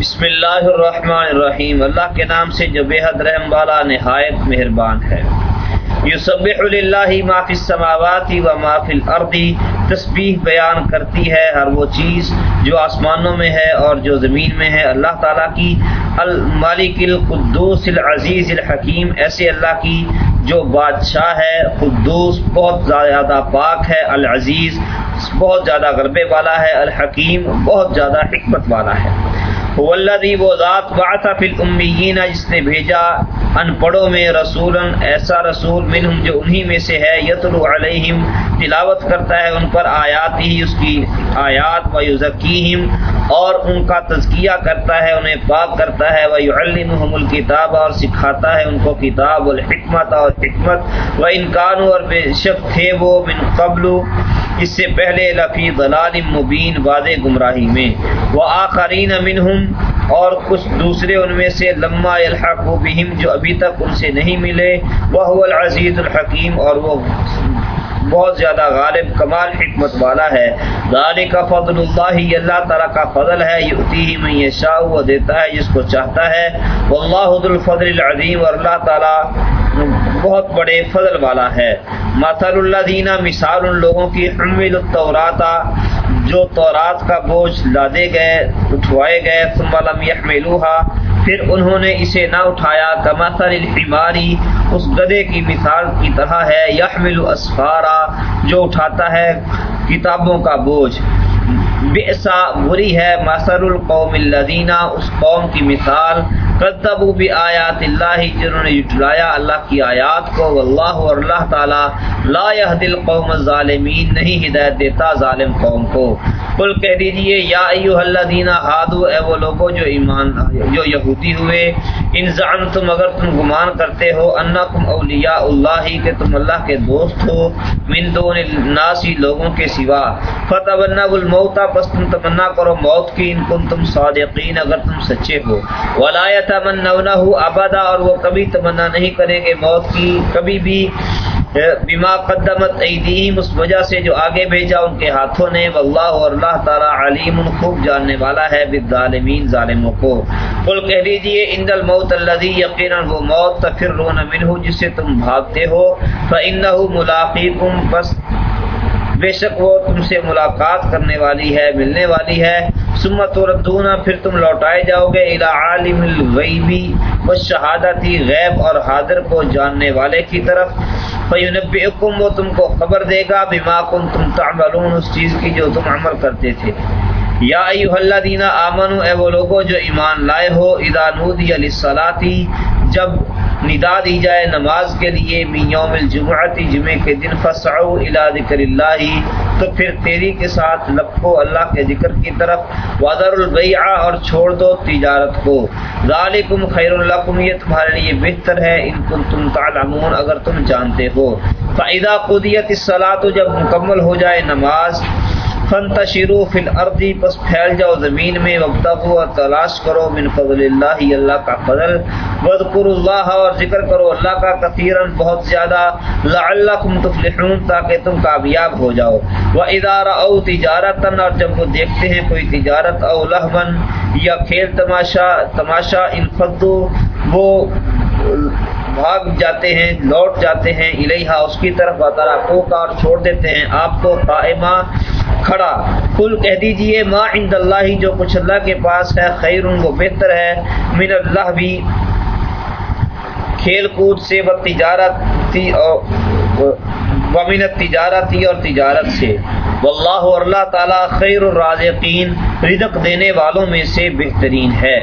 بسم اللہ الرحمن الرحیم۔ اللہ کے نام سے جو بے حد رحم والا نہایت مہربان ہے۔ یسبح للہ ما فی السماوات و ما فی الارض، تسبیح بیان کرتی ہے ہر وہ چیز جو آسمانوں میں ہے اور جو زمین میں ہے۔ اللہ تعالیٰ کی المالک القدوس العزیز الحکیم، ایسے اللہ کی جو بادشاہ ہے۔ قدوس بہت زیادہ پاک ہے، العزیز بہت زیادہ غربے والا ہے، الحکیم بہت زیادہ حکمت والا ہے۔ والذی وہ ذات بعث فی الامیین جس نے بھیجا ان پڑھوں میں رسول ایسا رسول منہم جو انہی میں سے ہے، یتلو علیہم، تلاوت کرتا ہے ان پر آیات ہی، اس کی آیات، و یزکیہم، اور ان کا تزکیہ کرتا ہے، انہیں پاک کرتا ہے وہ یعلمہم الکتاب، اور سکھاتا ہے ان کو کتاب الحکمت اور حکمت، و انکان اور بے شک تھے وہ من قبل اس سے پہلے لفی ضلال مبین واضح گمراہی میں وہ آخرین منہم، اور کچھ دوسرے ان میں سے لما الحق بہم جو ابھی تک ان سے نہیں ملے وہ العزیز الحکیم، اور وہ بہت زیادہ غالب، کمال، حکمت والا ہے۔ ذالک فضل اللہ اللہ تعالیٰ کا فضل ہے، یؤتیہ من یشاء، وہ دیتا ہے جس کو چاہتا ہے۔ واللہ ذو الفضل العظیم، اور اللہ تعالیٰ بہت بڑے فضل والا ہے۔ مثل اللہ دینا مثال ان لوگوں کی حمل التوراتا جو تورات کا بوجھ لادے گئے، اٹھوائے گئے، ثم لم يحملوها پھر انہوں نے اسے نہ اٹھایا۔ کمثل الحماری اس گدے کی مثال کی طرح ہے۔ یحمل اسفارا، جو اٹھاتا ہے کتابوں کا بوجھ۔ بئسا بری ہے۔ مثل القوم الذین، اس قوم کی مثال۔ کذبوا بآیات اللہ جنہوں نے جھٹلایا اللہ کی آیات کو واللہ اور اللہ تعالی لا يهدي القوم الظالمین نہیں ہدایت دیتا ظالم قوم کو۔ قل کہہ دیجیے، یا ایھا الذین ہادو اے وہ لوگو جو ایمان، جو یہودی ہوئے، ان زعمتم اگر تم گمان کرتے ہو، انکم اولیاء اللہ، کہ تم اللہ کے دوست ہو، من دون الناس لوگوں کے سوا۔ فتمنوا الموت پس تم تمنا کرو موت کی، ان کنتم صادقین، اگر تم سچے ہو۔ ولا يتمنونه ابدا اور وہ کبھی تمنا نہیں کریں گے موت کی، کبھی بھی بما قدمت ایدیہم اس وجہ سے جو آگے بھیجا ان کے ہاتھوں نے۔ واللہ اور اللہ تعالی علیم خوب جاننے والا ہے بالظالمین ظالموں کو۔ قل کہہ دیجیے، ان الموت الذی یقینا وہ موت تفرون منه جس سے تم بھاگتے ہو۔ فانه ملاقیکم پس بے شک وہ تم سے ملاقات کرنے والی ہے، ملنے والی ہے۔ سمت ردون پھر تم لوٹائے جاؤ گے الا عالم الغیبی و شہادتی غیب اور حاضر کو جاننے والے کی طرف۔ فینبئکم، وہ تم کو خبر دے گا بما کن تم تعملون، اس چیز کی جو تم عمل کرتے تھے۔ یا ایوہ الذین آمنوا، اے وہ لوگو جو ایمان لائے ہو، اذا نودی علی للصلاۃ جب ندا دی جائے نماز کے لیے من یوم الجمعہ جمعے کے دن فسعوا الی ذکر اللہ، تو پھر تیری کے ساتھ لپو اللہ کے ذکر کی طرف، وذر البیع اور چھوڑ دو تجارت کو۔ ذالکم خیر لکم یہ تمہارے لیے بہتر ہے، ان کنتم تعلمون، اگر تم جانتے ہو۔ فاذا قضیت الصلاۃ جب مکمل ہو جائے نماز فانتشروا فی الارض، پس پھیل جاؤ زمین میں، وابتغوا، اور تلاش کرو، من فضل اللہ اللہ کا فضل۔ واذکروا اللہ اور ذکر کرو اللہ کا کثیرا، بہت زیادہ۔ لعلکم تفلحون، تاکہ تم کامیاب ہو جاؤ۔ واذا راوا تجارتا، اور جب وہ دیکھتے ہیں کوئی تجارت، او لہوا یا کھیل تماشا تماشا انفضوا وہ بھاگ جاتے ہیں، لوٹ جاتے ہیں الہا اس کی طرف بطرا کا اور چھوڑ دیتے ہیں۔ آپ کو قائمہ کھڑا۔ کل کہہ دیجیے، ما عند اللہ جو کچھ اللہ کے پاس ہے، خیر، وہ بہتر ہے۔ من اللہ بھی کھیل کود سے، و تجارت تھی اور ومن تجارتی اور تجارت سے۔ واللہ اور اللہ تعالی خیر الرازقین، رزق دینے والوں میں سے بہترین ہے۔